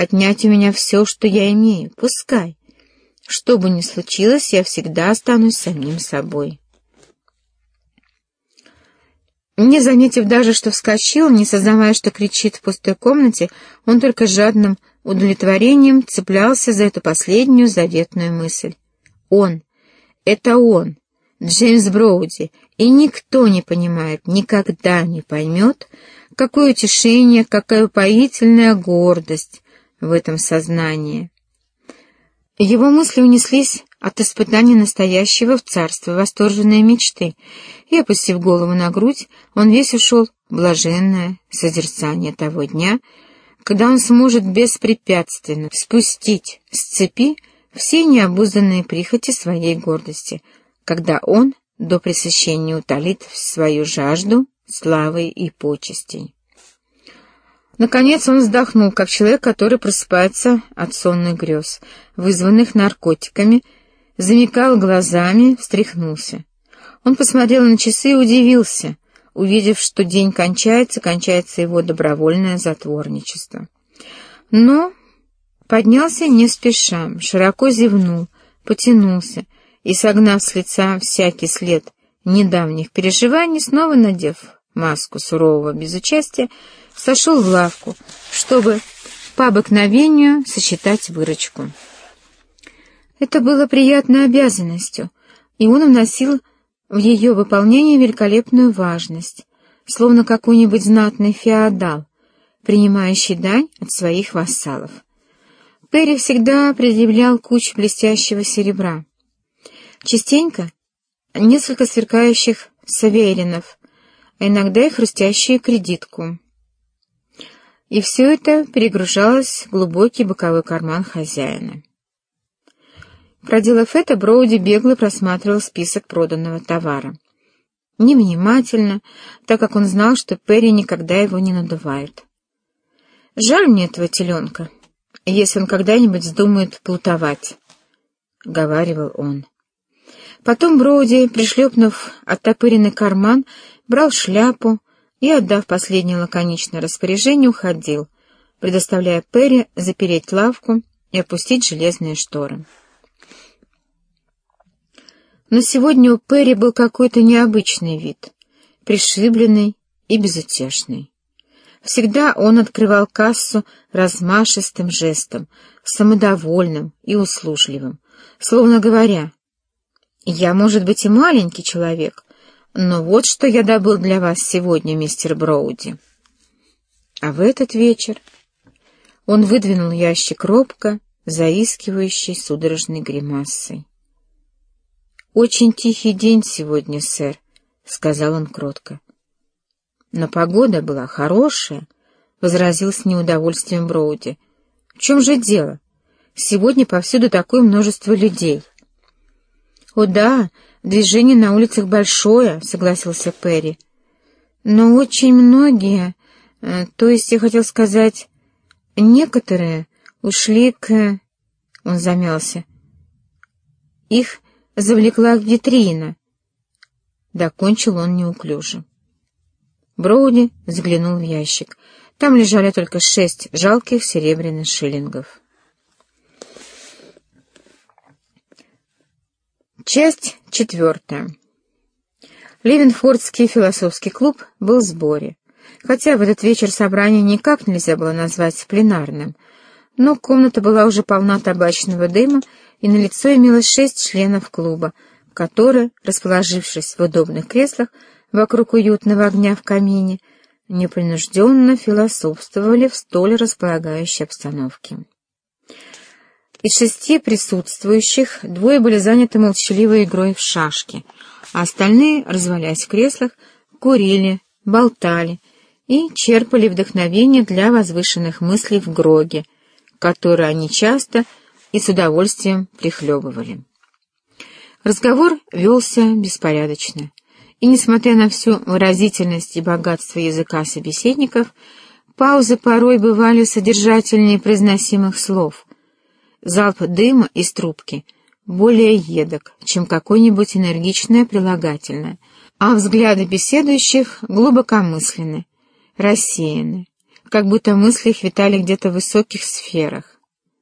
отнять у меня все, что я имею, пускай. Что бы ни случилось, я всегда останусь самим собой. Не заметив даже, что вскочил, не сознавая, что кричит в пустой комнате, он только жадным удовлетворением цеплялся за эту последнюю заветную мысль. Он, это он, Джеймс Броуди, и никто не понимает, никогда не поймет, какое утешение, какая упоительная гордость в этом сознании. Его мысли унеслись от испытания настоящего в царство восторженные мечты, и, опустив голову на грудь, он весь ушел в блаженное созерцание того дня, когда он сможет беспрепятственно спустить с цепи все необузданные прихоти своей гордости, когда он до пресыщения утолит свою жажду славы и почестей. Наконец он вздохнул, как человек, который просыпается от сонных грез, вызванных наркотиками, замекал глазами, встряхнулся. Он посмотрел на часы и удивился, увидев, что день кончается, кончается его добровольное затворничество. Но поднялся не спеша, широко зевнул, потянулся и, согнав с лица всякий след недавних переживаний, снова надев маску сурового безучастия, сошел в лавку, чтобы по обыкновению сосчитать выручку. Это было приятной обязанностью, и он вносил в ее выполнение великолепную важность, словно какой-нибудь знатный феодал, принимающий дань от своих вассалов. Перри всегда предъявлял кучу блестящего серебра. Частенько несколько сверкающих саверинов, а иногда и хрустящую кредитку. И все это перегружалось в глубокий боковой карман хозяина. Проделав это, Броуди бегло просматривал список проданного товара. Невнимательно, так как он знал, что Перри никогда его не надувает. «Жаль мне этого теленка, если он когда-нибудь вздумает плутовать», — говаривал он. Потом Броуди, пришлепнув оттопыренный карман, брал шляпу, и, отдав последнее лаконичное распоряжение, уходил, предоставляя Перри запереть лавку и опустить железные шторы. Но сегодня у Перри был какой-то необычный вид, пришибленный и безутешный. Всегда он открывал кассу размашистым жестом, самодовольным и услужливым, словно говоря, «Я, может быть, и маленький человек, но вот что я добыл для вас сегодня, мистер Броуди. А в этот вечер он выдвинул ящик робко, заискивающий судорожной гримасой. «Очень тихий день сегодня, сэр», — сказал он кротко. «Но погода была хорошая», — возразил с неудовольствием Броуди. «В чем же дело? Сегодня повсюду такое множество людей». «О да, Движение на улицах большое, — согласился Перри. Но очень многие, э, то есть я хотел сказать, некоторые ушли к... Он замялся. Их завлекла витрина. Докончил он неуклюже. Броуди заглянул в ящик. Там лежали только шесть жалких серебряных шиллингов. Часть четвертая. Ливенфордский философский клуб был в сборе, хотя в этот вечер собрание никак нельзя было назвать пленарным, но комната была уже полна табачного дыма, и на лицо имелось шесть членов клуба, которые, расположившись в удобных креслах вокруг уютного огня в камине, непринужденно философствовали в столь располагающей обстановке. Из шести присутствующих двое были заняты молчаливой игрой в шашки, а остальные, развалясь в креслах, курили, болтали и черпали вдохновение для возвышенных мыслей в Гроге, которые они часто и с удовольствием прихлебывали. Разговор велся беспорядочно, и, несмотря на всю выразительность и богатство языка собеседников, паузы порой бывали содержательнее произносимых слов — Залп дыма из трубки более едок, чем какое-нибудь энергичное прилагательное, а взгляды беседующих глубокомысленны, рассеяны, как будто мысли их витали где-то в высоких сферах.